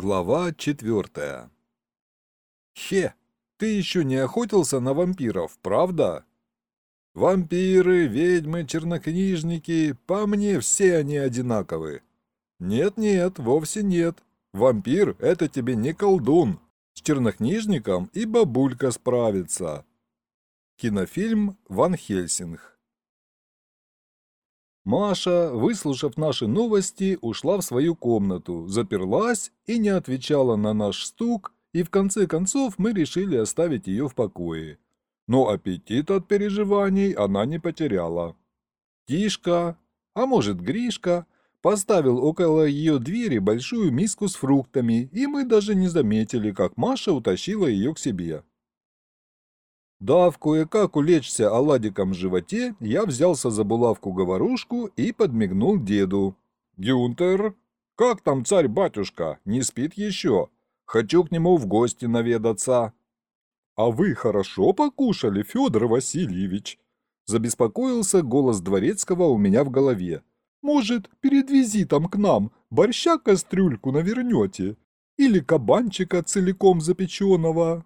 Глава четвертая. Хе, ты еще не охотился на вампиров, правда? Вампиры, ведьмы, чернокнижники, по мне все они одинаковы. Нет-нет, вовсе нет. Вампир — это тебе не колдун. С чернокнижником и бабулька справится. Кинофильм «Ван Хельсинг». Маша, выслушав наши новости, ушла в свою комнату, заперлась и не отвечала на наш стук, и в конце концов мы решили оставить ее в покое. Но аппетит от переживаний она не потеряла. Тишка, а может Гришка, поставил около ее двери большую миску с фруктами, и мы даже не заметили, как Маша утащила ее к себе. Дав кое-как улечься оладиком в животе, я взялся за булавку-говорушку и подмигнул деду. «Гюнтер, как там царь-батюшка? Не спит еще? Хочу к нему в гости наведаться». «А вы хорошо покушали, Федор Васильевич?» Забеспокоился голос дворецкого у меня в голове. «Может, перед визитом к нам борща кастрюльку навернете? Или кабанчика целиком запеченного?»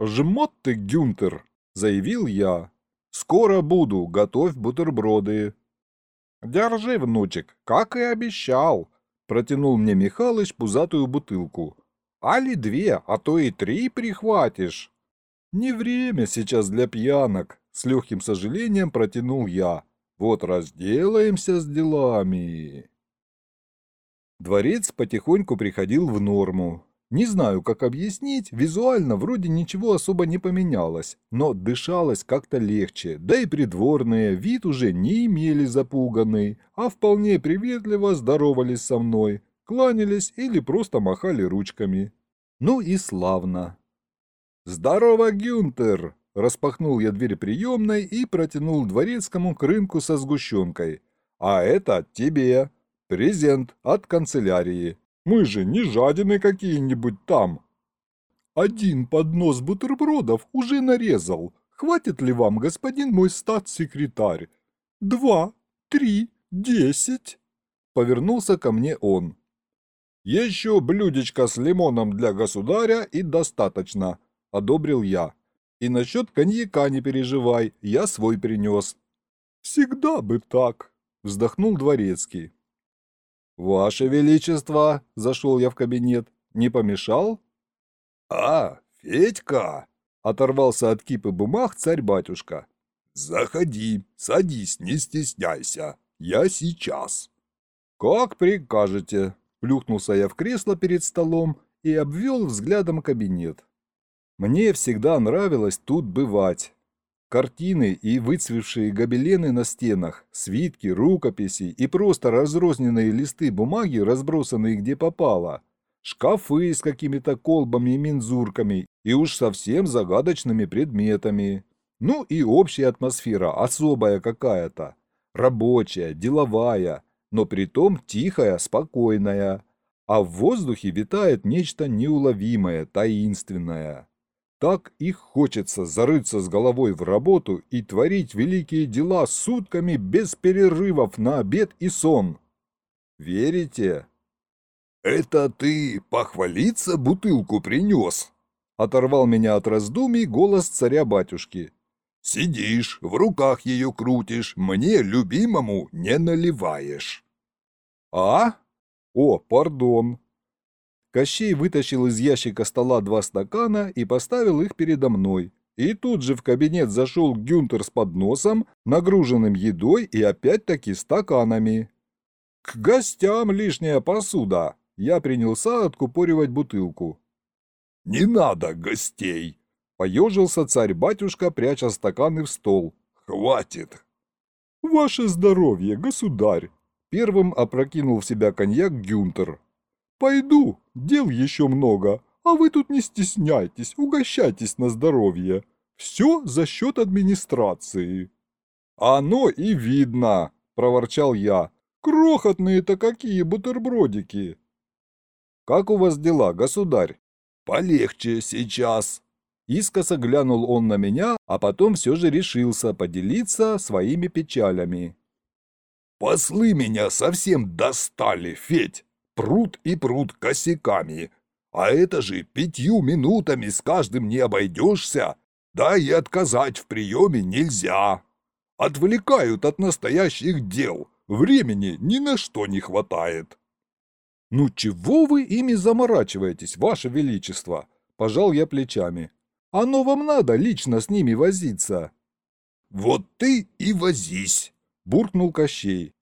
«Жмот ты, Гюнтер!» — заявил я. «Скоро буду, готовь бутерброды». «Держи, внучек, как и обещал!» — протянул мне Михалыч пузатую бутылку. «Али две, а то и три прихватишь!» «Не время сейчас для пьянок!» — с легким сожалением протянул я. «Вот разделаемся с делами!» Дворец потихоньку приходил в норму. Не знаю, как объяснить, визуально вроде ничего особо не поменялось, но дышалось как-то легче, да и придворные вид уже не имели запуганный, а вполне приветливо здоровались со мной, кланялись или просто махали ручками. Ну и славно. «Здорово, Гюнтер!» Распахнул я дверь приемной и протянул дворецкому к рынку со сгущенкой. «А это тебе. Презент от канцелярии. Мы же не жадины какие-нибудь там. Один поднос бутербродов уже нарезал. Хватит ли вам, господин мой статс-секретарь? Два, три, десять. Повернулся ко мне он. Еще блюдечко с лимоном для государя и достаточно, одобрил я. И насчет коньяка не переживай, я свой принес. Всегда бы так, вздохнул дворецкий. «Ваше Величество!» – зашел я в кабинет. «Не помешал?» «А, Федька!» – оторвался от кипы бумаг царь-батюшка. «Заходи, садись, не стесняйся. Я сейчас». «Как прикажете!» – плюхнулся я в кресло перед столом и обвел взглядом кабинет. Мне всегда нравилось тут бывать. Картины и выцвевшие гобелены на стенах, свитки, рукописи и просто разрозненные листы бумаги, разбросанные где попало, шкафы с какими-то колбами и мензурками и уж совсем загадочными предметами. Ну и общая атмосфера, особая какая-то, рабочая, деловая, но притом тихая, спокойная. А в воздухе витает нечто неуловимое, таинственное. Так их хочется зарыться с головой в работу и творить великие дела сутками без перерывов на обед и сон. Верите? «Это ты похвалиться бутылку принес?» Оторвал меня от раздумий голос царя-батюшки. «Сидишь, в руках ее крутишь, мне, любимому, не наливаешь». «А? О, пардон, Кощей вытащил из ящика стола два стакана и поставил их передо мной. И тут же в кабинет зашел Гюнтер с подносом, нагруженным едой и опять-таки стаканами. «К гостям лишняя посуда!» Я принялся откупоривать бутылку. «Не надо гостей!» Поежился царь-батюшка, пряча стаканы в стол. «Хватит!» «Ваше здоровье, государь!» Первым опрокинул в себя коньяк Гюнтер. «Пойду, дел еще много, а вы тут не стесняйтесь, угощайтесь на здоровье. Все за счет администрации». «Оно и видно», – проворчал я. «Крохотные-то какие бутербродики!» «Как у вас дела, государь?» «Полегче сейчас», Искоса глянул он на меня, а потом все же решился поделиться своими печалями. «Послы меня совсем достали, Федь. Прут и прут косяками. А это же пятью минутами с каждым не обойдешься, да и отказать в приеме нельзя. Отвлекают от настоящих дел, времени ни на что не хватает. «Ну чего вы ими заморачиваетесь, ваше величество?» – пожал я плечами. «Оно вам надо лично с ними возиться». «Вот ты и возись!» – буркнул Кощей.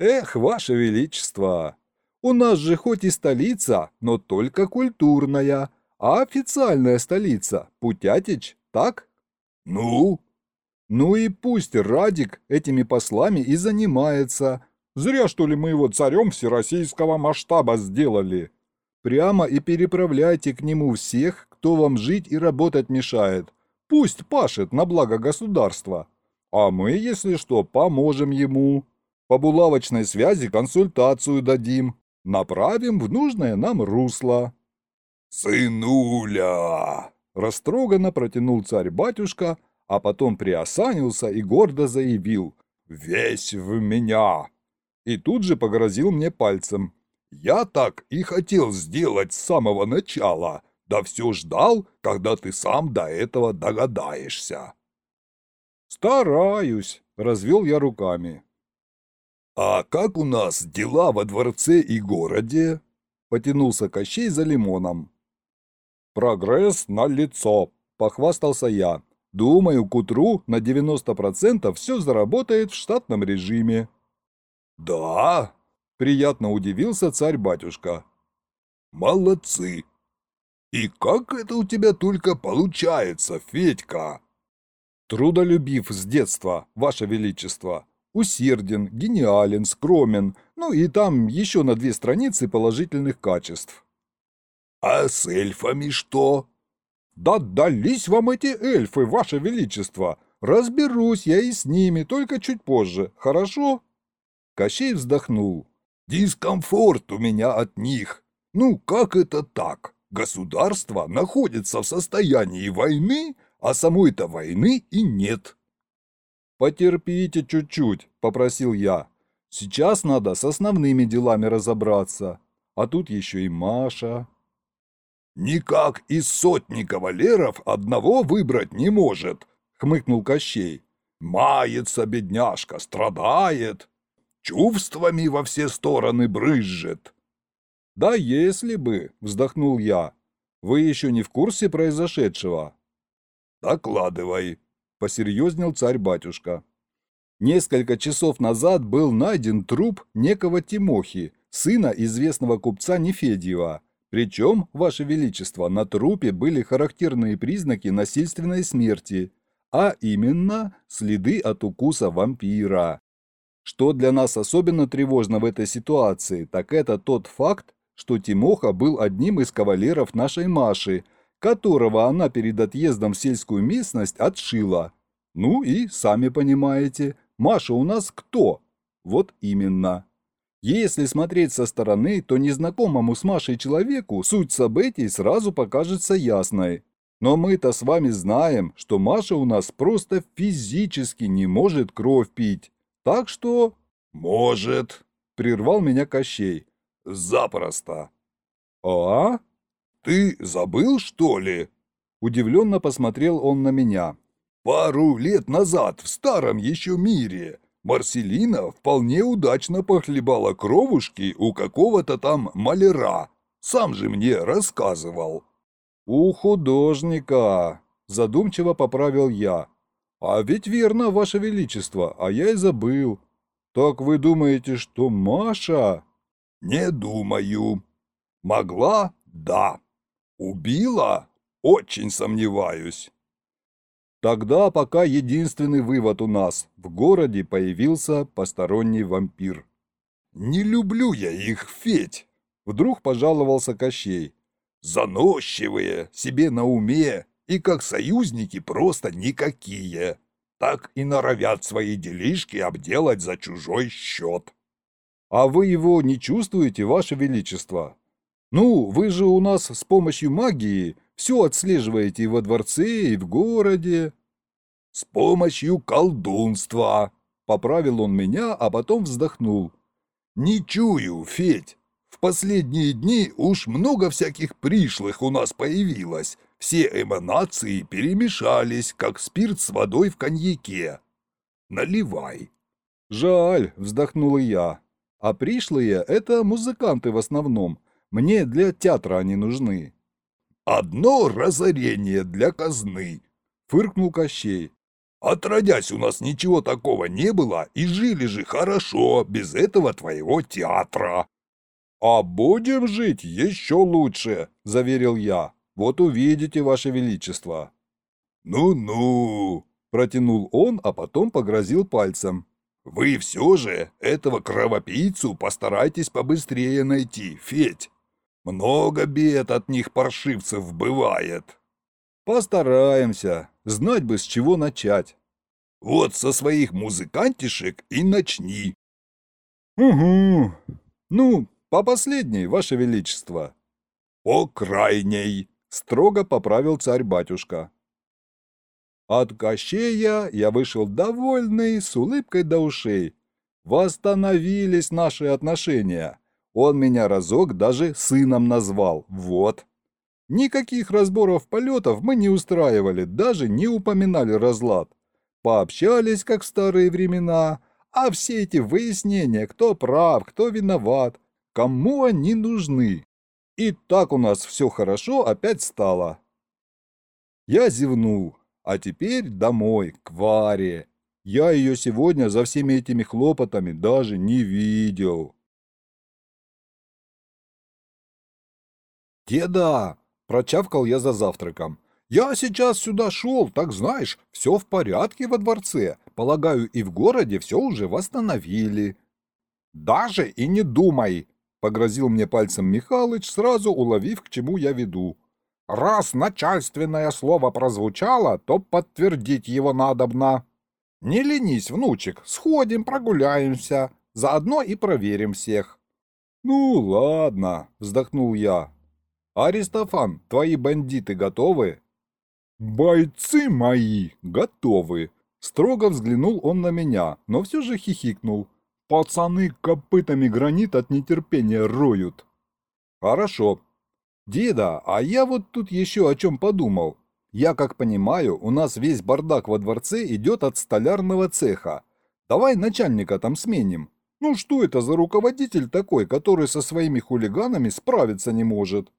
«Эх, ваше величество, у нас же хоть и столица, но только культурная, а официальная столица – Путятич, так?» «Ну?» «Ну и пусть Радик этими послами и занимается. Зря, что ли, мы его царем всероссийского масштаба сделали. Прямо и переправляйте к нему всех, кто вам жить и работать мешает. Пусть пашет на благо государства. А мы, если что, поможем ему. По булавочной связи консультацию дадим. Направим в нужное нам русло». «Сынуля!» – растроганно протянул царь-батюшка, а потом приосанился и гордо заявил «Весь в меня!» И тут же погрозил мне пальцем. «Я так и хотел сделать с самого начала, да все ждал, когда ты сам до этого догадаешься». «Стараюсь», — развел я руками. «А как у нас дела во дворце и городе?» — потянулся Кощей за лимоном. «Прогресс налицо», — похвастался я. «Думаю, к утру на 90% все заработает в штатном режиме». «Да?» — приятно удивился царь-батюшка. «Молодцы! И как это у тебя только получается, Федька?» «Трудолюбив с детства, ваше величество. Усерден, гениален, скромен, ну и там еще на две страницы положительных качеств». «А с эльфами что?» «Да дались вам эти эльфы, ваше величество! Разберусь я и с ними, только чуть позже, хорошо?» Кощей вздохнул. «Дискомфорт у меня от них. Ну, как это так? Государство находится в состоянии войны, а самой-то войны и нет». «Потерпите чуть-чуть», — попросил я. «Сейчас надо с основными делами разобраться. А тут еще и Маша». «Никак из сотни кавалеров одного выбрать не может», — хмыкнул Кощей. «Мается бедняжка, страдает» чувствами во все стороны брызжет. «Да если бы», — вздохнул я, — «вы еще не в курсе произошедшего?» «Докладывай», — посерьезнел царь-батюшка. Несколько часов назад был найден труп некого Тимохи, сына известного купца Нефедьева. Причем, Ваше Величество, на трупе были характерные признаки насильственной смерти, а именно следы от укуса вампира. Что для нас особенно тревожно в этой ситуации, так это тот факт, что Тимоха был одним из кавалеров нашей Маши, которого она перед отъездом в сельскую местность отшила. Ну и, сами понимаете, Маша у нас кто? Вот именно. Если смотреть со стороны, то незнакомому с Машей человеку суть событий сразу покажется ясной. Но мы-то с вами знаем, что Маша у нас просто физически не может кровь пить. Так что... Может, прервал меня Кощей. Запросто. А? Ты забыл, что ли? Удивленно посмотрел он на меня. Пару лет назад в старом еще мире Марселина вполне удачно похлебала кровушки у какого-то там маляра. Сам же мне рассказывал. У художника, задумчиво поправил я. «А ведь верно, Ваше Величество, а я и забыл. Так вы думаете, что Маша...» «Не думаю. Могла? Да. Убила? Очень сомневаюсь». Тогда пока единственный вывод у нас. В городе появился посторонний вампир. «Не люблю я их, Федь!» Вдруг пожаловался Кощей. «Заносчивые, себе на уме, и как союзники просто никакие. Так и норовят свои делишки обделать за чужой счет. А вы его не чувствуете, ваше величество? Ну, вы же у нас с помощью магии все отслеживаете и во дворце, и в городе. С помощью колдунства, поправил он меня, а потом вздохнул. Не чую, Федь. В последние дни уж много всяких пришлых у нас появилось. Все эманации перемешались, как спирт с водой в коньяке. Наливай. Жаль, вздохнула я. А пришлые – это музыканты в основном. Мне для театра они нужны. Одно разорение для казны, Фыркнул Кощей. Отродясь, у нас ничего такого не было, и жили же хорошо, без этого твоего театра. «А будем жить еще лучше», – заверил я. «Вот увидите, Ваше Величество». «Ну-ну», – протянул он, а потом погрозил пальцем. «Вы все же этого кровопийцу постарайтесь побыстрее найти, Федь. Много бед от них паршивцев бывает». «Постараемся. Знать бы, с чего начать». «Вот со своих музыкантишек и начни». «Угу. Ну, по последней, Ваше Величество». «По крайней», — строго поправил царь-батюшка. От Кощея я вышел довольный, с улыбкой до ушей. Восстановились наши отношения. Он меня разок даже сыном назвал, вот. Никаких разборов полетов мы не устраивали, даже не упоминали разлад. Пообщались, как в старые времена, а все эти выяснения, кто прав, кто виноват, кому они нужны. И так у нас все хорошо опять стало. Я зевнул. А теперь домой, к Варе. Я ее сегодня за всеми этими хлопотами даже не видел. «Деда!» – прочавкал я за завтраком. «Я сейчас сюда шел, так знаешь, все в порядке во дворце. Полагаю, и в городе все уже восстановили». «Даже и не думай!» – погрозил мне пальцем Михалыч, сразу уловив, к чему я веду. Раз начальственное слово прозвучало, то подтвердить его надобно. Не ленись, внучек, сходим, прогуляемся, заодно и проверим всех. Ну, ладно, вздохнул я. Аристофан, твои бандиты готовы? Бойцы мои готовы. Строго взглянул он на меня, но все же хихикнул. Пацаны копытами гранит от нетерпения роют. Хорошо, «Деда, а я вот тут еще о чем подумал. Я, как понимаю, у нас весь бардак во дворце идет от столярного цеха. Давай начальника там сменим. Ну что это за руководитель такой, который со своими хулиганами справиться не может?»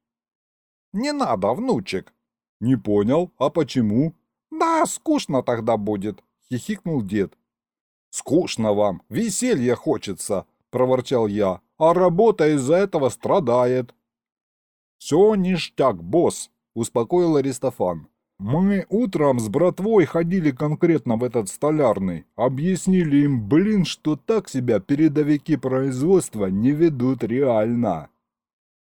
«Не надо, внучек». «Не понял, а почему?» «Да, скучно тогда будет», — хихикнул дед. «Скучно вам, веселья хочется», — проворчал я, «а работа из-за этого страдает». «Все ништяк, босс», – успокоил Аристофан. «Мы утром с братвой ходили конкретно в этот столярный. Объяснили им, блин, что так себя передовики производства не ведут реально».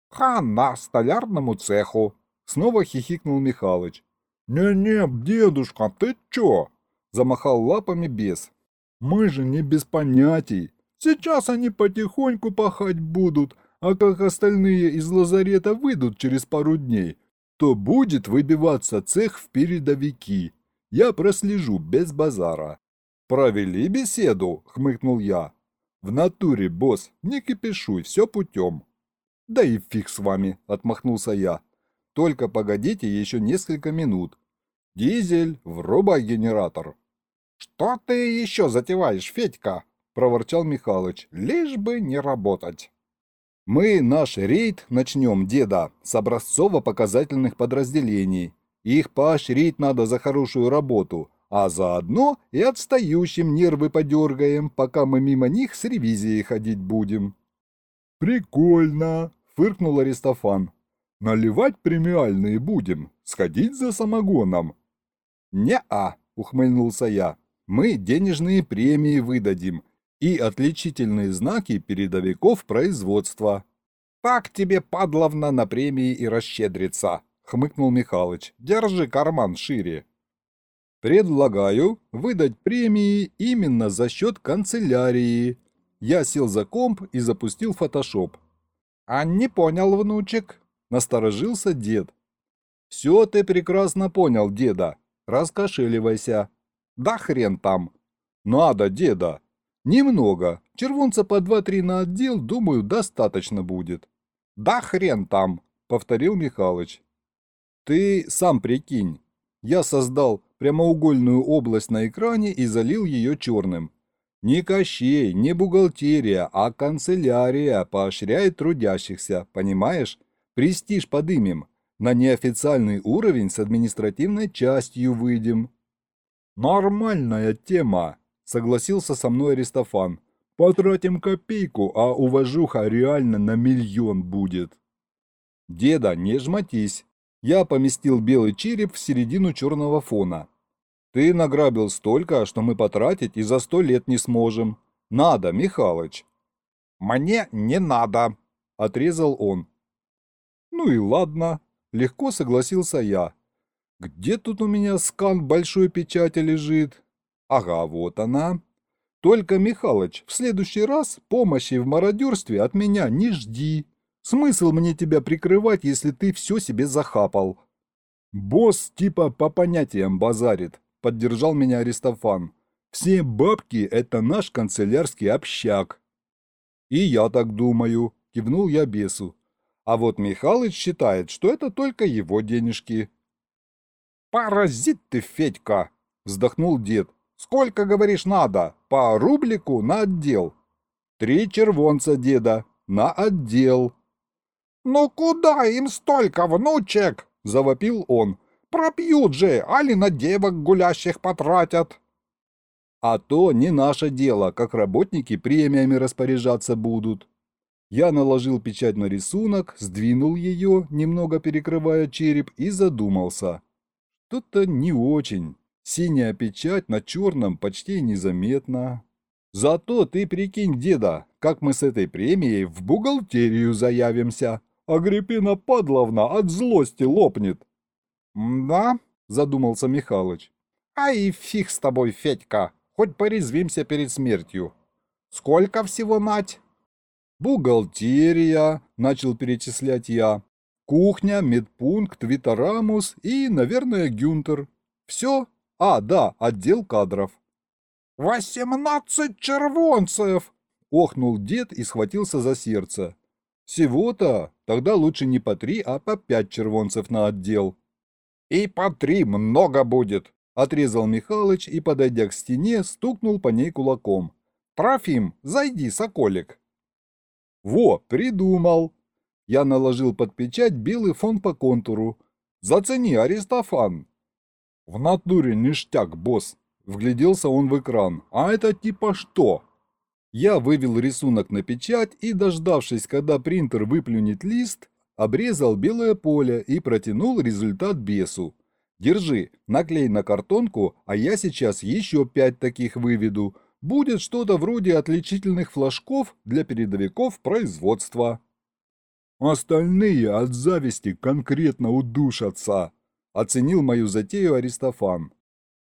«Хана столярному цеху», – снова хихикнул Михалыч. «Не-не, дедушка, ты чё?» – замахал лапами бес. «Мы же не без понятий. Сейчас они потихоньку пахать будут, а как остальные из лазарета выйдут через пару дней, то будет выбиваться цех в передовики. Я прослежу без базара. «Провели беседу?» — хмыкнул я. «В натуре, босс, не кипишуй, все путем». «Да и фиг с вами», — отмахнулся я. «Только погодите еще несколько минут. Дизель, врубай генератор». «Что ты еще затеваешь, Федька?» — проворчал Михалыч. «Лишь бы не работать». Мы наш рейд начнем, деда, с образцово-показательных подразделений. Их поощрить надо за хорошую работу, а заодно и отстающим нервы подергаем, пока мы мимо них с ревизией ходить будем. Прикольно, фыркнул Аристофан. Наливать премиальные будем, сходить за самогоном. Не-а, ухмыльнулся я. Мы денежные премии выдадим, и отличительные знаки передовиков производства. «Так тебе, падловна, на премии и расщедриться», — хмыкнул Михалыч. «Держи карман шире». «Предлагаю выдать премии именно за счет канцелярии». Я сел за комп и запустил фотошоп. «А не понял, внучек?» — насторожился дед. «Все ты прекрасно понял, деда. Раскошеливайся». «Да хрен там». «Надо, деда. Немного. Червонца по 2-3 на отдел, думаю, достаточно будет. Да хрен там, повторил Михалыч. Ты сам прикинь. Я создал прямоугольную область на экране и залил ее черным. Не Кощей, не бухгалтерия, а канцелярия поощряет трудящихся, понимаешь? Престиж подымем. На неофициальный уровень с административной частью выйдем. Нормальная тема, согласился со мной Аристофан. Потратим копейку, а уважуха реально на миллион будет. Деда, не жмотись. Я поместил белый череп в середину черного фона. Ты награбил столько, что мы потратить и за сто лет не сможем. Надо, Михалыч. Мне не надо, отрезал он. Ну и ладно, легко согласился я. Где тут у меня скан большой печати лежит? Ага, вот она. Только, Михалыч, в следующий раз помощи в мародерстве от меня не жди. Смысл мне тебя прикрывать, если ты все себе захапал? Босс типа по понятиям базарит, поддержал меня Аристофан. Все бабки – это наш канцелярский общак. И я так думаю, кивнул я бесу. А вот Михалыч считает, что это только его денежки. «Паразит ты, Федька!» – вздохнул дед. «Сколько, говоришь, надо? По рублику на отдел?» «Три червонца, деда, на отдел». «Ну куда им столько, внучек?» – завопил он. «Пропьют же, али на девок гулящих потратят». «А то не наше дело, как работники премиями распоряжаться будут». Я наложил печать на рисунок, сдвинул ее, немного перекрывая череп, и задумался. Что-то не очень. Синяя печать на черном почти незаметна. Зато ты прикинь, деда, как мы с этой премией в бухгалтерию заявимся. Агриппина Падловна от злости лопнет. «Да?» – задумался Михалыч. «А и фиг с тобой, Федька, хоть порезвимся перед смертью. Сколько всего нать?» «Бухгалтерия», – начал перечислять я. «Кухня, медпункт, Витарамус и, наверное, Гюнтер. Все? А, да, отдел кадров». «Восемнадцать червонцев!» – охнул дед и схватился за сердце. «Всего-то? Тогда лучше не по три, а по пять червонцев на отдел». «И по три много будет», – отрезал Михалыч и, подойдя к стене, стукнул по ней кулаком. «Трофим, зайди, соколик». «Во, придумал!» Я наложил под печать белый фон по контуру. «Зацени, Аристофан!» «В натуре ништяк, босс!» Вгляделся он в экран. «А это типа что?» Я вывел рисунок на печать и, дождавшись, когда принтер выплюнет лист, обрезал белое поле и протянул результат бесу. «Держи, наклей на картонку, а я сейчас еще пять таких выведу», будет что-то вроде отличительных флажков для передовиков производства. Остальные от зависти конкретно удушатся, оценил мою затею Аристофан.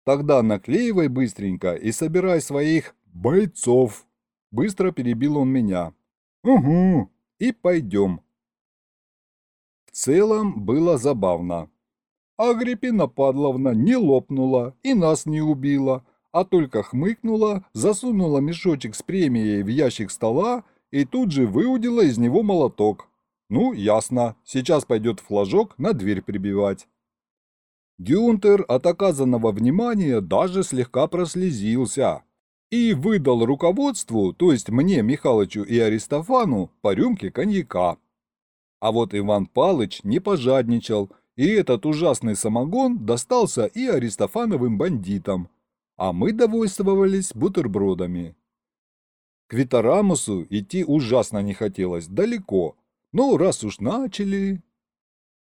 Тогда наклеивай быстренько и собирай своих бойцов. Быстро перебил он меня. Угу, и пойдем. В целом было забавно. Агриппина Падловна не лопнула и нас не убила, а только хмыкнула, засунула мешочек с премией в ящик стола и тут же выудила из него молоток. Ну, ясно, сейчас пойдет флажок на дверь прибивать. Гюнтер от оказанного внимания даже слегка прослезился и выдал руководству, то есть мне, Михалычу и Аристофану, по рюмке коньяка. А вот Иван Палыч не пожадничал, и этот ужасный самогон достался и Аристофановым бандитам, а мы довольствовались бутербродами. К Витарамусу идти ужасно не хотелось, далеко, но раз уж начали...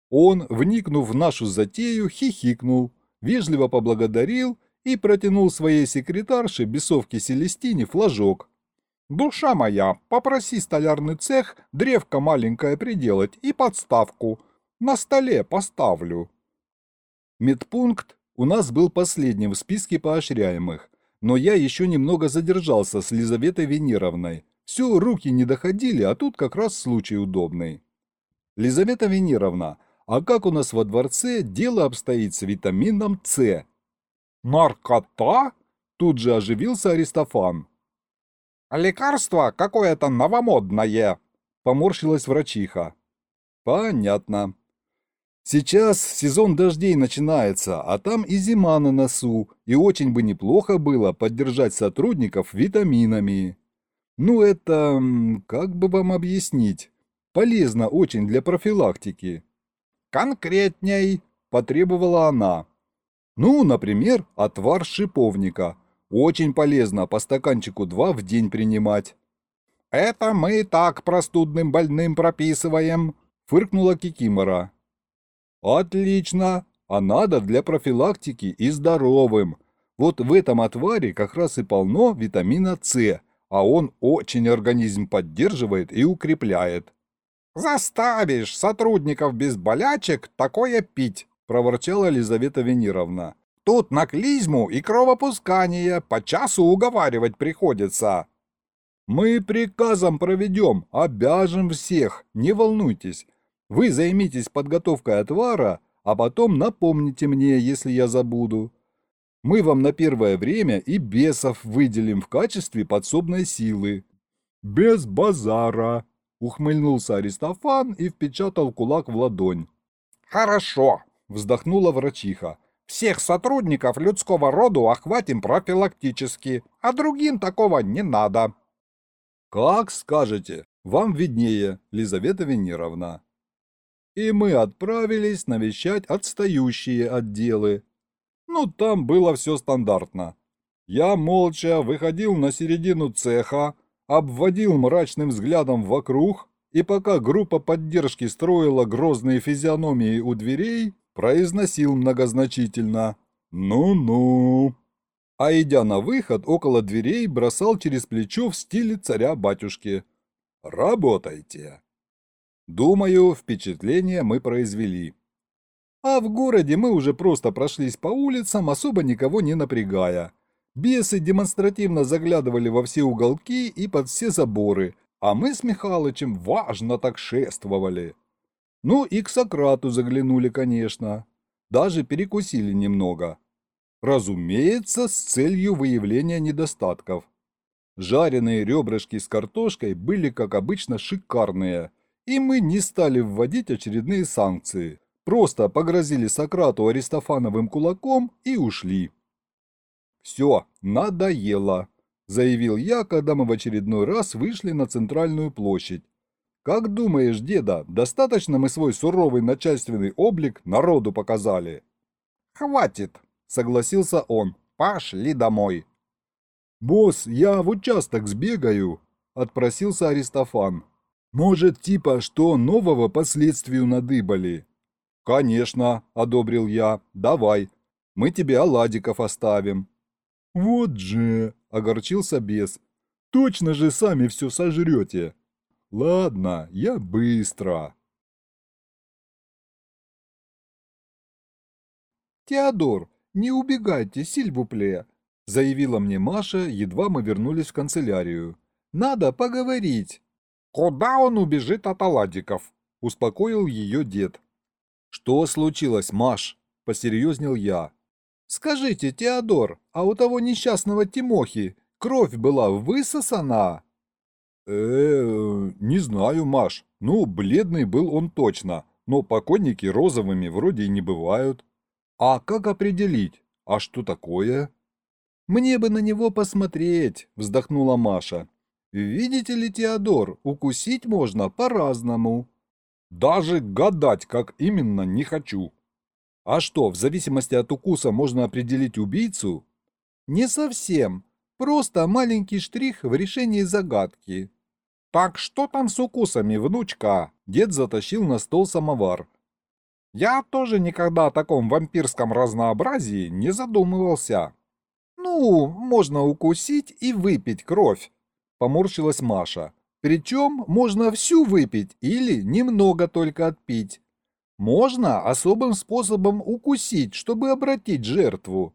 Он, вникнув в нашу затею, хихикнул, вежливо поблагодарил и протянул своей секретарше бесовке Селестине флажок. «Душа моя, попроси столярный цех древко маленькое приделать и подставку. На столе поставлю». Медпункт у нас был последним в списке поощряемых, но я еще немного задержался с Лизаветой Венеровной. Все, руки не доходили, а тут как раз случай удобный. Лизавета Венеровна, а как у нас во дворце дело обстоит с витамином С? Наркота? Тут же оживился Аристофан. «Лекарство какое-то новомодное», — поморщилась врачиха. Понятно. Сейчас сезон дождей начинается, а там и зима на носу, и очень бы неплохо было поддержать сотрудников витаминами. Ну это, как бы вам объяснить, полезно очень для профилактики. Конкретней, потребовала она. Ну, например, отвар шиповника. Очень полезно по стаканчику два в день принимать. Это мы так простудным больным прописываем, фыркнула Кикимора. Отлично, а надо для профилактики и здоровым. Вот в этом отваре как раз и полно витамина С, а он очень организм поддерживает и укрепляет. «Заставишь сотрудников без болячек такое пить», – проворчала Елизавета Венеровна. «Тут на клизму и кровопускание по часу уговаривать приходится». «Мы приказом проведем, обяжем всех, не волнуйтесь. Вы займитесь подготовкой отвара, а потом напомните мне, если я забуду. Мы вам на первое время и бесов выделим в качестве подсобной силы». «Без базара», — ухмыльнулся Аристофан и впечатал кулак в ладонь. «Хорошо», — вздохнула врачиха. «Всех сотрудников людского рода охватим профилактически, а другим такого не надо». «Как скажете, вам виднее, Лизавета Венеровна» и мы отправились навещать отстающие отделы. Ну, там было все стандартно. Я молча выходил на середину цеха, обводил мрачным взглядом вокруг, и пока группа поддержки строила грозные физиономии у дверей, произносил многозначительно «Ну-ну». А идя на выход, около дверей бросал через плечо в стиле царя-батюшки «Работайте». Думаю, впечатление мы произвели. А в городе мы уже просто прошлись по улицам, особо никого не напрягая. Бесы демонстративно заглядывали во все уголки и под все заборы, а мы с Михалычем важно так шествовали. Ну и к Сократу заглянули, конечно. Даже перекусили немного. Разумеется, с целью выявления недостатков. Жареные ребрышки с картошкой были, как обычно, шикарные – и мы не стали вводить очередные санкции. Просто погрозили Сократу Аристофановым кулаком и ушли. «Все, надоело», – заявил я, когда мы в очередной раз вышли на центральную площадь. «Как думаешь, деда, достаточно мы свой суровый начальственный облик народу показали?» «Хватит», – согласился он. «Пошли домой». «Босс, я в участок сбегаю», – отпросился Аристофан. Может, типа, что нового последствию надыбали? Конечно, одобрил я. Давай. Мы тебе оладиков оставим. Вот же, огорчился бес. Точно же сами все сожрете. Ладно, я быстро. «Теодор, не убегайте, сильвупле», — заявила мне Маша, едва мы вернулись в канцелярию. «Надо поговорить». «Куда он убежит от оладиков?» – успокоил ее дед. «Что случилось, Маш?» – посерьезнел я. «Скажите, Теодор, а у того несчастного Тимохи кровь была высосана?» Э не знаю, Маш. Ну, бледный был он точно, но покойники розовыми вроде и не бывают. А как определить? А что такое?» «Мне бы на него посмотреть», – вздохнула Маша. Видите ли, Теодор, укусить можно по-разному. Даже гадать, как именно, не хочу. А что, в зависимости от укуса можно определить убийцу? Не совсем. Просто маленький штрих в решении загадки. Так что там с укусами, внучка? Дед затащил на стол самовар. Я тоже никогда о таком вампирском разнообразии не задумывался. Ну, можно укусить и выпить кровь, Поморщилась Маша. Причем можно всю выпить или немного только отпить. Можно особым способом укусить, чтобы обратить жертву.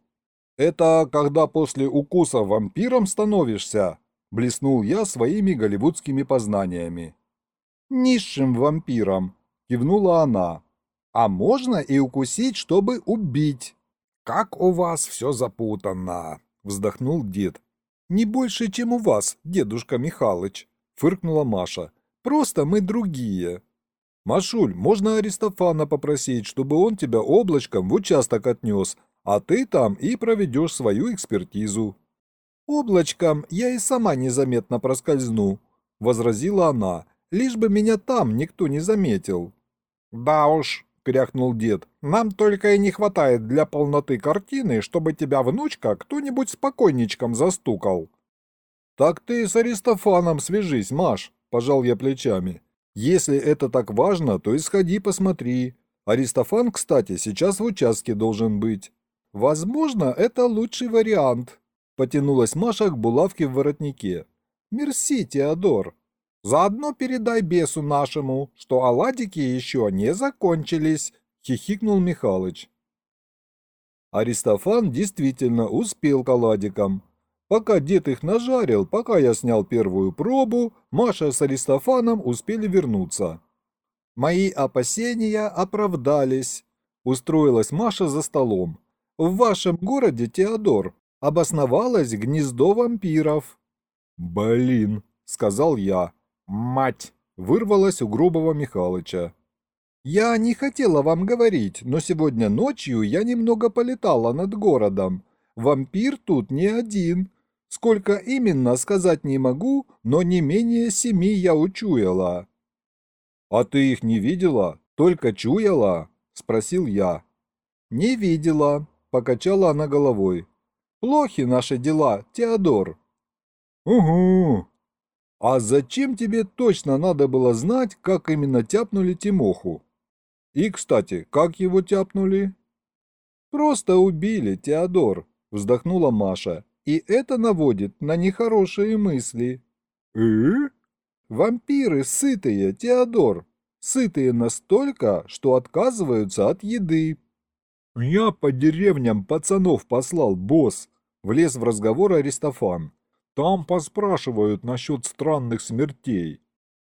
Это когда после укуса вампиром становишься, блеснул я своими голливудскими познаниями. Низшим вампиром, кивнула она. А можно и укусить, чтобы убить. Как у вас все запутанно, вздохнул дед. «Не больше, чем у вас, дедушка Михалыч», — фыркнула Маша. «Просто мы другие». Машуль, можно Аристофана попросить, чтобы он тебя облачком в участок отнес, а ты там и проведешь свою экспертизу. Облачком я и сама незаметно проскользну, возразила она, лишь бы меня там никто не заметил. Да уж, кряхнул дед, нам только и не хватает для полноты картины, чтобы тебя внучка кто-нибудь спокойничком застукал. Так ты с Аристофаном свяжись, Маш, пожал я плечами. Если это так важно, то исходи посмотри. Аристофан, кстати, сейчас в участке должен быть. Возможно, это лучший вариант. Потянулась Маша к булавке в воротнике. Мерси, Теодор. Заодно передай бесу нашему, что оладики еще не закончились, хихикнул Михалыч. Аристофан действительно успел к оладикам. Пока дед их нажарил, пока я снял первую пробу, Маша с Аристофаном успели вернуться. Мои опасения оправдались. Устроилась Маша за столом. В вашем городе, Теодор, обосновалось гнездо вампиров. «Блин», — сказал я. «Мать!» — вырвалась у грубого Михалыча. «Я не хотела вам говорить, но сегодня ночью я немного полетала над городом. Вампир тут не один. Сколько именно, сказать не могу, но не менее семи я учуяла». «А ты их не видела? Только чуяла?» — спросил я. «Не видела», — покачала она головой. «Плохи наши дела, Теодор». «Угу. А зачем тебе точно надо было знать, как именно тяпнули Тимоху? И, кстати, как его тяпнули?» «Просто убили, Теодор», — вздохнула Маша и это наводит на нехорошие мысли. «Э?» «Вампиры сытые, Теодор, сытые настолько, что отказываются от еды». «Я по деревням пацанов послал, босс», — влез в разговор Аристофан. «Там поспрашивают насчет странных смертей.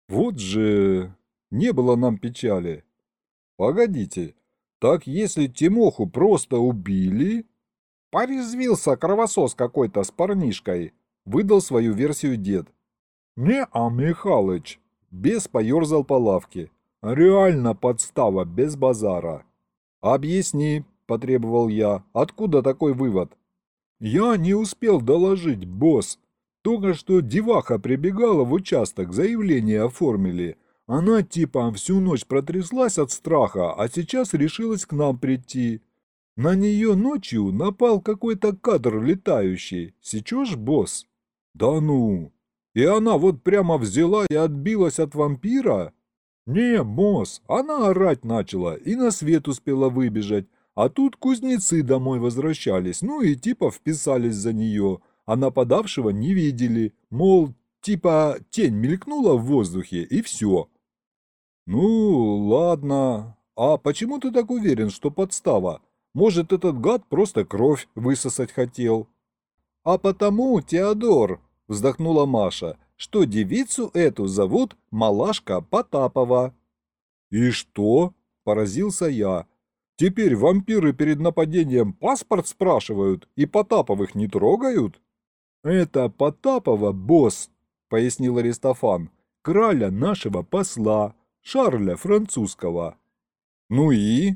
Вот же... не было нам печали». «Погодите, так если Тимоху просто убили...» Порезвился кровосос какой-то с парнишкой. Выдал свою версию дед. «Не-а, Михалыч!» Бес поерзал по лавке. «Реально подстава, без базара». «Объясни», – потребовал я, – «откуда такой вывод?» «Я не успел доложить, босс. Только что деваха прибегала в участок, заявление оформили. Она типа всю ночь протряслась от страха, а сейчас решилась к нам прийти. На нее ночью напал какой-то кадр летающий. Сечешь, босс? Да ну! И она вот прямо взяла и отбилась от вампира? Не, босс, она орать начала и на свет успела выбежать. А тут кузнецы домой возвращались, ну и типа вписались за нее, а нападавшего не видели. Мол, типа тень мелькнула в воздухе и все. Ну, ладно. А почему ты так уверен, что подстава? Может, этот гад просто кровь высосать хотел. А потому, Теодор, вздохнула Маша, что девицу эту зовут Малашка Потапова. И что? Поразился я. Теперь вампиры перед нападением паспорт спрашивают и Потаповых не трогают? Это Потапова босс, пояснил Аристофан, краля нашего посла, Шарля французского. Ну и?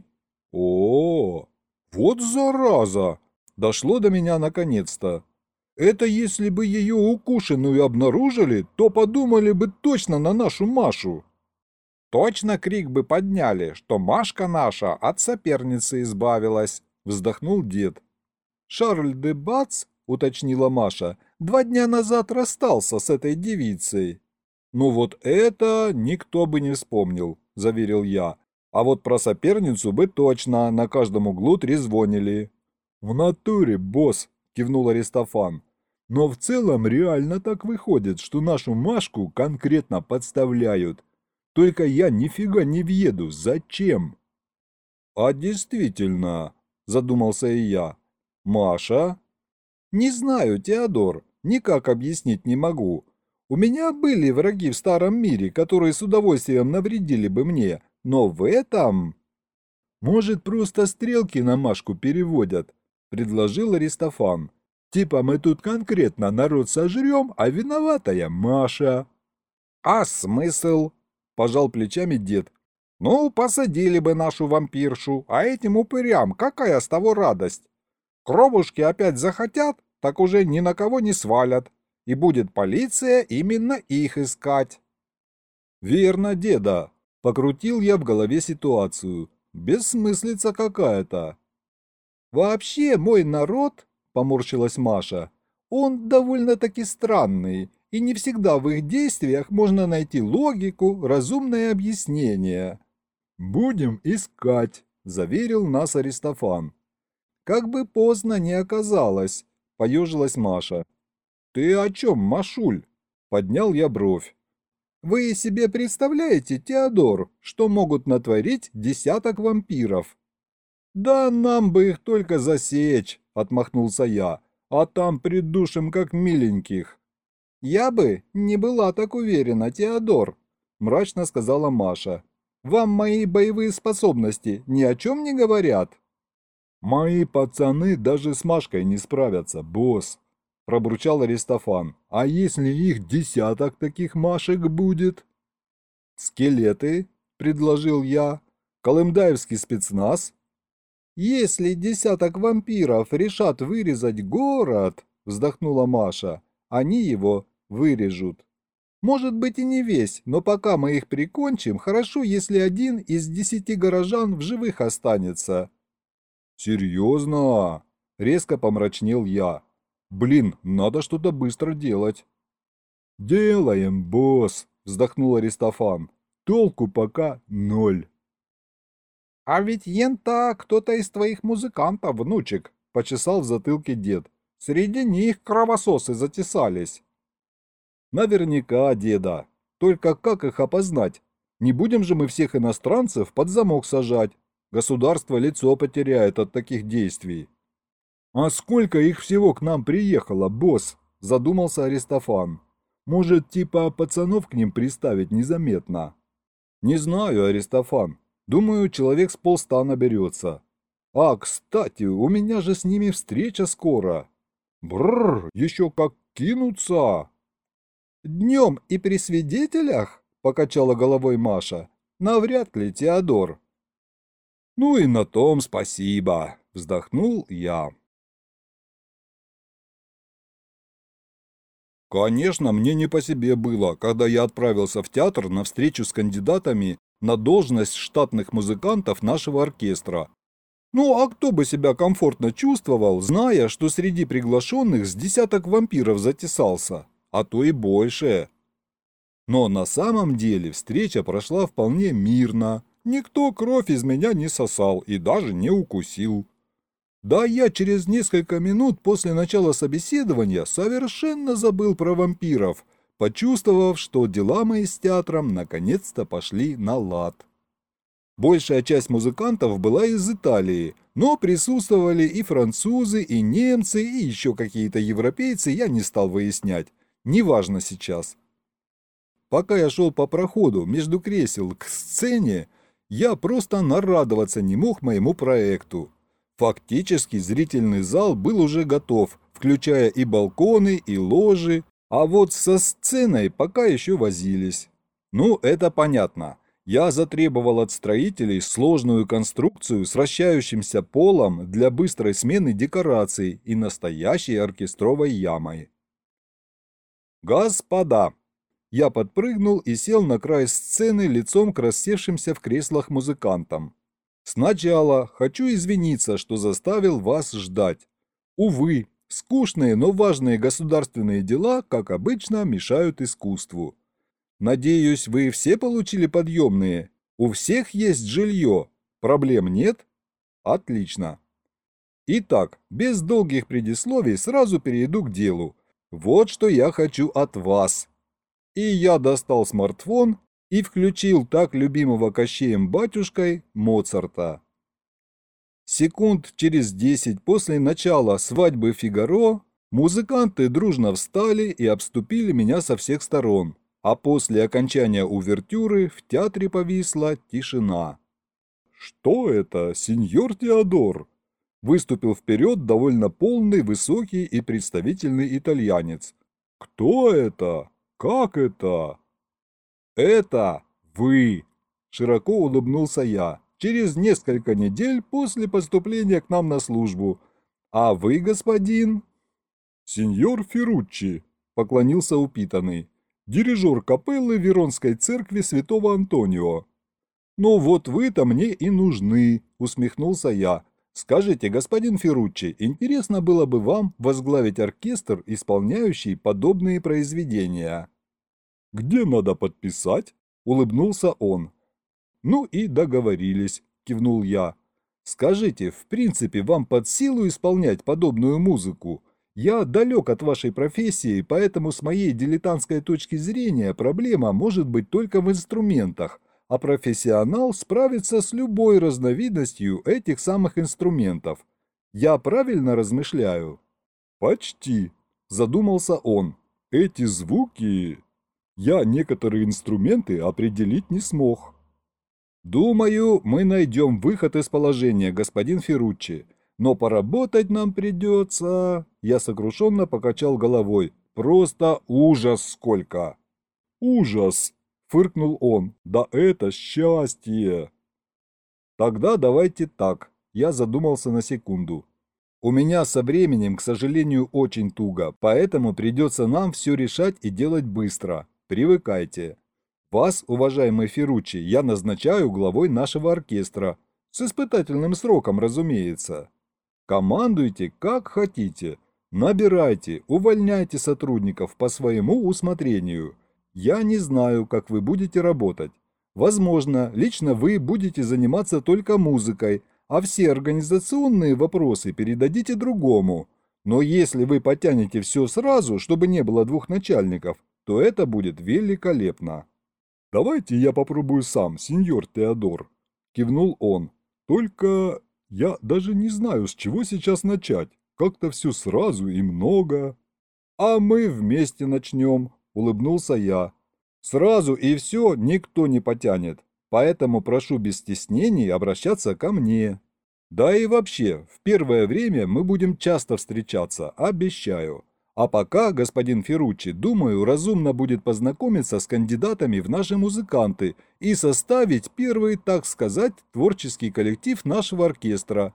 О, -о, -о вот зараза! Дошло до меня наконец-то. Это если бы ее укушенную обнаружили, то подумали бы точно на нашу Машу. Точно крик бы подняли, что Машка наша от соперницы избавилась, вздохнул дед. Шарль де Бац, уточнила Маша, два дня назад расстался с этой девицей. Ну вот это никто бы не вспомнил, заверил я. А вот про соперницу бы точно на каждом углу трезвонили. «В натуре, босс!» – кивнул Аристофан. «Но в целом реально так выходит, что нашу Машку конкретно подставляют. Только я нифига не въеду. Зачем?» «А действительно», – задумался и я. «Маша?» «Не знаю, Теодор. Никак объяснить не могу. У меня были враги в старом мире, которые с удовольствием навредили бы мне, но в этом... Может, просто стрелки на Машку переводят, предложил Аристофан. Типа мы тут конкретно народ сожрем, а виноватая Маша. А смысл? Пожал плечами дед. Ну, посадили бы нашу вампиршу, а этим упырям какая с того радость? Кровушки опять захотят, так уже ни на кого не свалят, и будет полиция именно их искать. Верно, деда. Покрутил я в голове ситуацию. Бессмыслица какая-то. Вообще, мой народ, поморщилась Маша, он довольно-таки странный, и не всегда в их действиях можно найти логику, разумное объяснение. «Будем искать», — заверил нас Аристофан. «Как бы поздно не оказалось», — поежилась Маша. «Ты о чем, Машуль?» — поднял я бровь. «Вы себе представляете, Теодор, что могут натворить десяток вампиров?» «Да нам бы их только засечь», — отмахнулся я, «а там придушим как миленьких». «Я бы не была так уверена, Теодор», — мрачно сказала Маша. «Вам мои боевые способности ни о чем не говорят?» «Мои пацаны даже с Машкой не справятся, босс», — пробурчал Аристофан. «А если их десяток таких Машек будет?» «Скелеты», — предложил я. «Колымдаевский спецназ?» «Если десяток вампиров решат вырезать город», — вздохнула Маша, — «они его вырежут. Может быть и не весь, но пока мы их прикончим, хорошо, если один из десяти горожан в живых останется». «Серьезно?» — резко помрачнел я. «Блин, надо что-то быстро делать». «Делаем, босс!» — вздохнул Аристофан. «Толку пока ноль». «А ведь ента кто-то из твоих музыкантов, внучек», — почесал в затылке дед. «Среди них кровососы затесались». «Наверняка, деда. Только как их опознать? Не будем же мы всех иностранцев под замок сажать. Государство лицо потеряет от таких действий». «А сколько их всего к нам приехало, босс?» – задумался Аристофан. «Может, типа пацанов к ним приставить незаметно?» «Не знаю, Аристофан. Думаю, человек с полста наберется. А, кстати, у меня же с ними встреча скоро. Бррр, еще как кинутся!» «Днем и при свидетелях?» – покачала головой Маша. «Навряд ли, Теодор». «Ну и на том спасибо», – вздохнул я. Конечно, мне не по себе было, когда я отправился в театр на встречу с кандидатами на должность штатных музыкантов нашего оркестра. Ну а кто бы себя комфортно чувствовал, зная, что среди приглашенных с десяток вампиров затесался, а то и больше. Но на самом деле встреча прошла вполне мирно, никто кровь из меня не сосал и даже не укусил. Да я через несколько минут после начала собеседования совершенно забыл про вампиров, почувствовав, что дела мои с театром наконец-то пошли на лад. Большая часть музыкантов была из Италии, но присутствовали и французы, и немцы, и еще какие-то европейцы, я не стал выяснять. Неважно сейчас. Пока я шел по проходу между кресел к сцене, я просто нарадоваться не мог моему проекту. Фактически зрительный зал был уже готов, включая и балконы, и ложи, а вот со сценой пока еще возились. Ну, это понятно. Я затребовал от строителей сложную конструкцию с вращающимся полом для быстрой смены декораций и настоящей оркестровой ямой. «Господа!» Я подпрыгнул и сел на край сцены лицом к рассевшимся в креслах музыкантам. Сначала хочу извиниться, что заставил вас ждать. Увы, скучные, но важные государственные дела, как обычно, мешают искусству. Надеюсь, вы все получили подъемные? У всех есть жилье? Проблем нет? Отлично. Итак, без долгих предисловий сразу перейду к делу. Вот что я хочу от вас. И я достал смартфон и включил так любимого Кощеем батюшкой Моцарта. Секунд через десять после начала свадьбы Фигаро музыканты дружно встали и обступили меня со всех сторон, а после окончания увертюры в театре повисла тишина. «Что это, сеньор Теодор?» Выступил вперед довольно полный, высокий и представительный итальянец. «Кто это? Как это?» «Это вы!» Широко улыбнулся я. Через несколько недель после поступления к нам на службу. А вы, господин? Сеньор Ферруччи, поклонился упитанный. Дирижер капеллы Веронской церкви святого Антонио. «Ну вот вы-то мне и нужны», — усмехнулся я. «Скажите, господин Ферруччи, интересно было бы вам возглавить оркестр, исполняющий подобные произведения?» «Где надо подписать?» — улыбнулся он. «Ну и договорились», — кивнул я. «Скажите, в принципе, вам под силу исполнять подобную музыку? Я далек от вашей профессии, поэтому с моей дилетантской точки зрения проблема может быть только в инструментах, а профессионал справится с любой разновидностью этих самых инструментов. Я правильно размышляю? Почти, задумался он. Эти звуки... Я некоторые инструменты определить не смог. Думаю, мы найдем выход из положения, господин Ферруччи. Но поработать нам придется... Я сокрушенно покачал головой. Просто ужас сколько. Ужас, Фыркнул он. «Да это счастье!» «Тогда давайте так». Я задумался на секунду. «У меня со временем, к сожалению, очень туго, поэтому придется нам все решать и делать быстро. Привыкайте. Вас, уважаемый Ферруччи, я назначаю главой нашего оркестра. С испытательным сроком, разумеется. Командуйте, как хотите. Набирайте, увольняйте сотрудников по своему усмотрению. Я не знаю, как вы будете работать. Возможно, лично вы будете заниматься только музыкой, а все организационные вопросы передадите другому. Но если вы потянете все сразу, чтобы не было двух начальников, то это будет великолепно. «Давайте я попробую сам, сеньор Теодор», – кивнул он. «Только я даже не знаю, с чего сейчас начать. Как-то все сразу и много». «А мы вместе начнем», – улыбнулся я. «Сразу и все никто не потянет, поэтому прошу без стеснений обращаться ко мне. Да и вообще, в первое время мы будем часто встречаться, обещаю. А пока, господин Ферруччи, думаю, разумно будет познакомиться с кандидатами в наши музыканты и составить первый, так сказать, творческий коллектив нашего оркестра.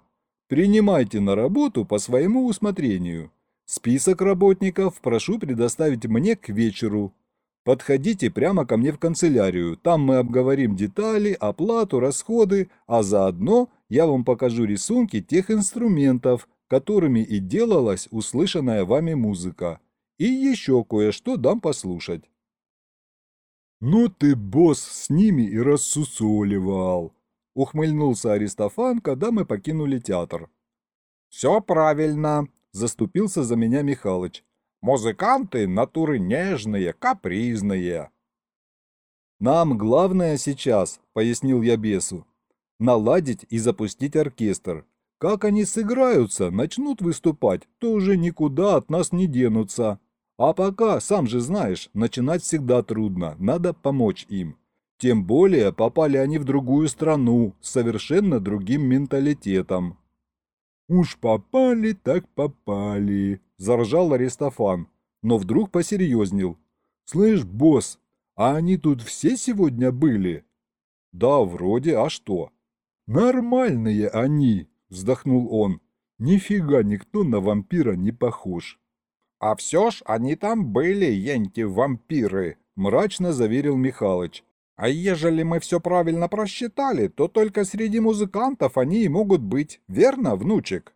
Принимайте на работу по своему усмотрению». Список работников прошу предоставить мне к вечеру. Подходите прямо ко мне в канцелярию, там мы обговорим детали, оплату, расходы, а заодно я вам покажу рисунки тех инструментов, которыми и делалась услышанная вами музыка. И еще кое-что дам послушать. «Ну ты, босс, с ними и рассусоливал!» — ухмыльнулся Аристофан, когда мы покинули театр. «Все правильно!» Заступился за меня Михалыч. Музыканты натуры нежные, капризные. Нам главное сейчас, пояснил я бесу, наладить и запустить оркестр. Как они сыграются, начнут выступать, то уже никуда от нас не денутся. А пока, сам же знаешь, начинать всегда трудно, надо помочь им. Тем более попали они в другую страну, с совершенно другим менталитетом. «Уж попали, так попали», – заржал Аристофан, но вдруг посерьезнел. «Слышь, босс, а они тут все сегодня были?» «Да, вроде, а что?» «Нормальные они», – вздохнул он. «Нифига никто на вампира не похож». «А все ж они там были, енти-вампиры», – мрачно заверил Михалыч. А ежели мы все правильно просчитали, то только среди музыкантов они и могут быть, верно, внучек?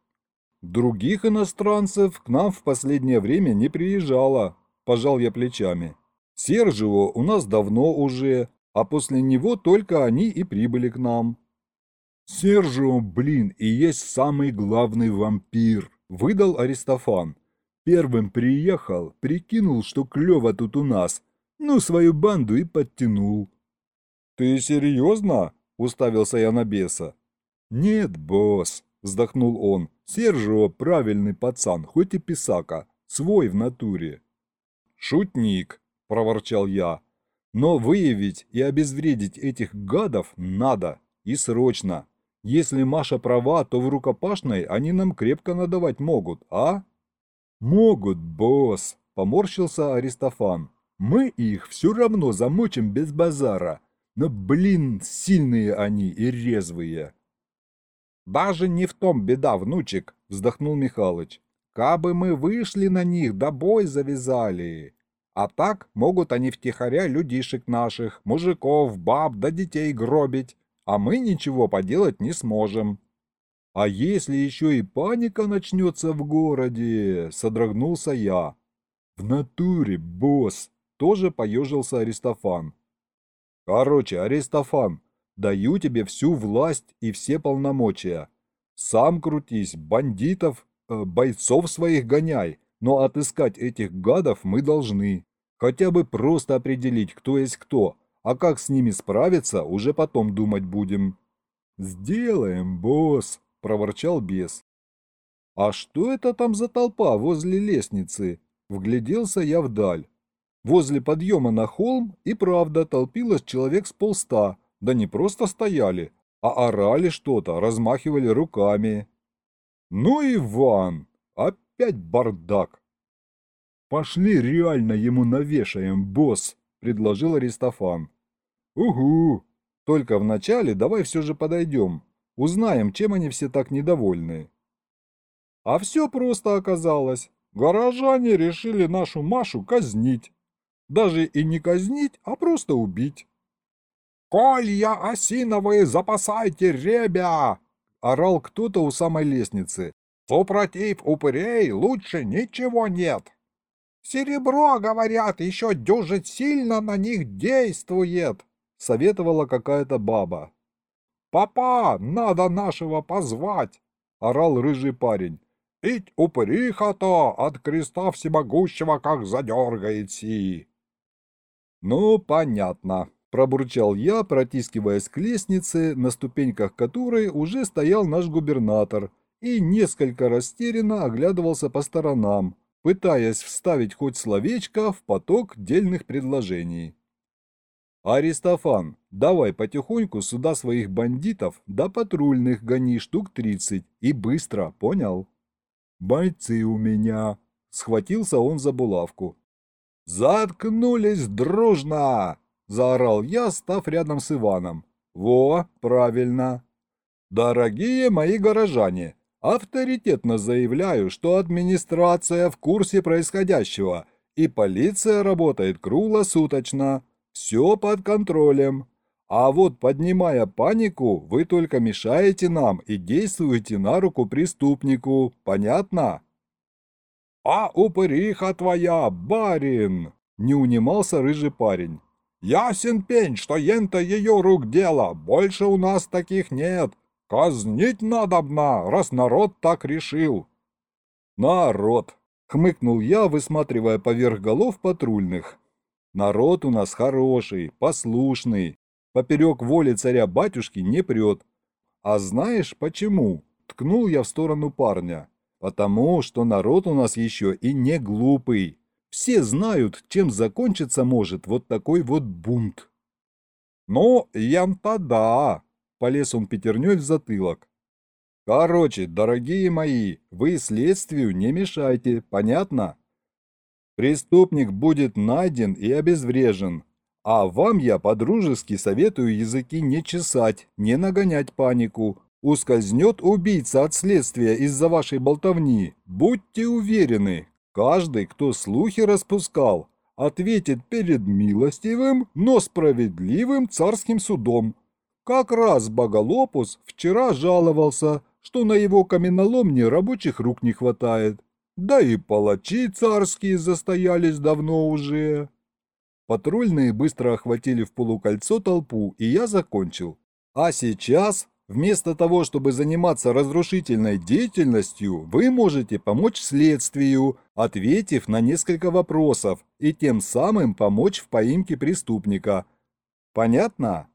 Других иностранцев к нам в последнее время не приезжало, пожал я плечами. Сержио у нас давно уже, а после него только они и прибыли к нам. Сержио, блин, и есть самый главный вампир, выдал Аристофан. Первым приехал, прикинул, что клево тут у нас, ну, свою банду и подтянул. «Ты серьезно?» – уставился я на беса. «Нет, босс», – вздохнул он. «Сержио правильный пацан, хоть и писака, свой в натуре». «Шутник», – проворчал я. «Но выявить и обезвредить этих гадов надо, и срочно. Если Маша права, то в рукопашной они нам крепко надавать могут, а?» «Могут, босс», – поморщился Аристофан. «Мы их все равно замочим без базара. Но, блин, сильные они и резвые. Даже не в том беда, внучек, вздохнул Михалыч. Кабы мы вышли на них, да бой завязали. А так могут они втихаря людишек наших, мужиков, баб да детей гробить, а мы ничего поделать не сможем. А если еще и паника начнется в городе, содрогнулся я. В натуре, босс, тоже поежился Аристофан. Короче, Аристофан, даю тебе всю власть и все полномочия. Сам крутись, бандитов, э, бойцов своих гоняй, но отыскать этих гадов мы должны. Хотя бы просто определить, кто есть кто, а как с ними справиться, уже потом думать будем. «Сделаем, босс!» – проворчал бес. «А что это там за толпа возле лестницы?» Вгляделся я вдаль. Возле подъема на холм и правда толпилось человек с полста, да не просто стояли, а орали что-то, размахивали руками. «Ну, Иван, опять бардак!» «Пошли реально ему навешаем, босс!» – предложил Аристофан. «Угу! Только вначале давай все же подойдем, узнаем, чем они все так недовольны». А все просто оказалось. Горожане решили нашу Машу казнить. Даже и не казнить, а просто убить. «Колья осиновые запасайте, ребя!» – орал кто-то у самой лестницы. «Супротив упырей лучше ничего нет!» «Серебро, говорят, еще дюжит сильно на них действует!» — советовала какая-то баба. «Папа, надо нашего позвать!» — орал рыжий парень. «Ить упыриха-то от креста всемогущего как задергает си!» «Ну, понятно», — пробурчал я, протискиваясь к лестнице, на ступеньках которой уже стоял наш губернатор и несколько растерянно оглядывался по сторонам, пытаясь вставить хоть словечко в поток дельных предложений. «Аристофан, давай потихоньку сюда своих бандитов да патрульных гони штук тридцать и быстро, понял?» «Бойцы у меня!» — схватился он за булавку. «Заткнулись дружно!» — заорал я, став рядом с Иваном. «Во, правильно!» «Дорогие мои горожане, Авторитетно заявляю, что администрация в курсе происходящего, и полиция работает круглосуточно. Все под контролем. А вот поднимая панику, вы только мешаете нам и действуете на руку преступнику. Понятно? «А упыриха твоя, барин!» — не унимался рыжий парень. «Ясен пень, что ента ее рук дело, больше у нас таких нет. «Казнить надобно, раз народ так решил!» «Народ!» — хмыкнул я, высматривая поверх голов патрульных. «Народ у нас хороший, послушный, поперек воли царя-батюшки не прет. А знаешь почему?» — ткнул я в сторону парня. «Потому что народ у нас еще и не глупый. Все знают, чем закончиться может вот такой вот бунт». «Ну, ян-то да!» Полез он пятерней в затылок. Короче, дорогие мои, вы следствию не мешайте, понятно? Преступник будет найден и обезврежен. А вам я по-дружески советую языки не чесать, не нагонять панику. Ускользнет убийца от следствия из-за вашей болтовни. Будьте уверены, каждый, кто слухи распускал, ответит перед милостивым, но справедливым царским судом. Как раз Боголопус вчера жаловался, что на его каменоломне рабочих рук не хватает. Да и палачи царские застоялись давно уже. Патрульные быстро охватили в полукольцо толпу, и я закончил. А сейчас, вместо того, чтобы заниматься разрушительной деятельностью, вы можете помочь следствию, ответив на несколько вопросов, и тем самым помочь в поимке преступника. Понятно?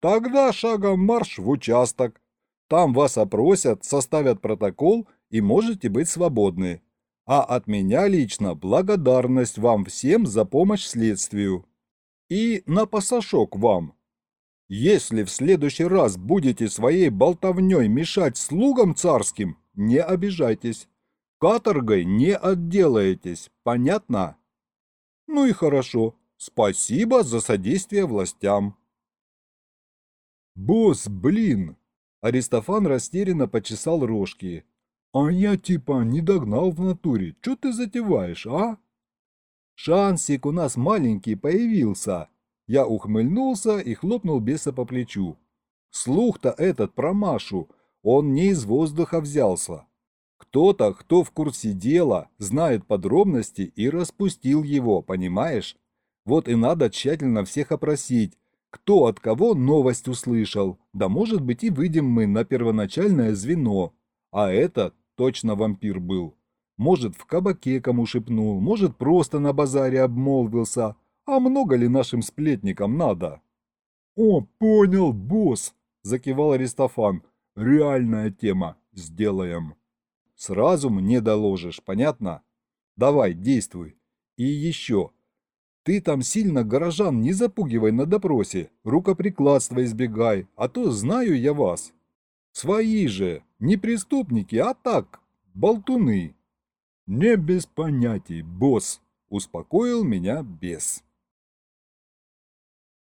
Тогда шагом марш в участок. Там вас опросят, составят протокол и можете быть свободны. А от меня лично благодарность вам всем за помощь следствию. И на пасашок вам. Если в следующий раз будете своей болтовней мешать слугам царским, не обижайтесь. Каторгой не отделаетесь, понятно? Ну и хорошо. Спасибо за содействие властям. Босс, блин! Аристофан растерянно почесал рожки. А я типа не догнал в натуре. Что ты затеваешь, а? Шансик у нас маленький появился. Я ухмыльнулся и хлопнул беса по плечу. Слух-то этот про Машу, он не из воздуха взялся. Кто-то, кто в курсе дела, знает подробности и распустил его, понимаешь? Вот и надо тщательно всех опросить, кто от кого новость услышал. Да может быть и выйдем мы на первоначальное звено. А это точно вампир был. Может, в кабаке кому шепнул, может, просто на базаре обмолвился. А много ли нашим сплетникам надо? «О, понял, босс!» – закивал Аристофан. «Реальная тема. Сделаем». «Сразу мне доложишь, понятно? Давай, действуй. И еще. Ты там сильно горожан не запугивай на допросе, рукоприкладства избегай, а то знаю я вас. Свои же, не преступники, а так, болтуны». «Не без понятий, босс», – успокоил меня бес.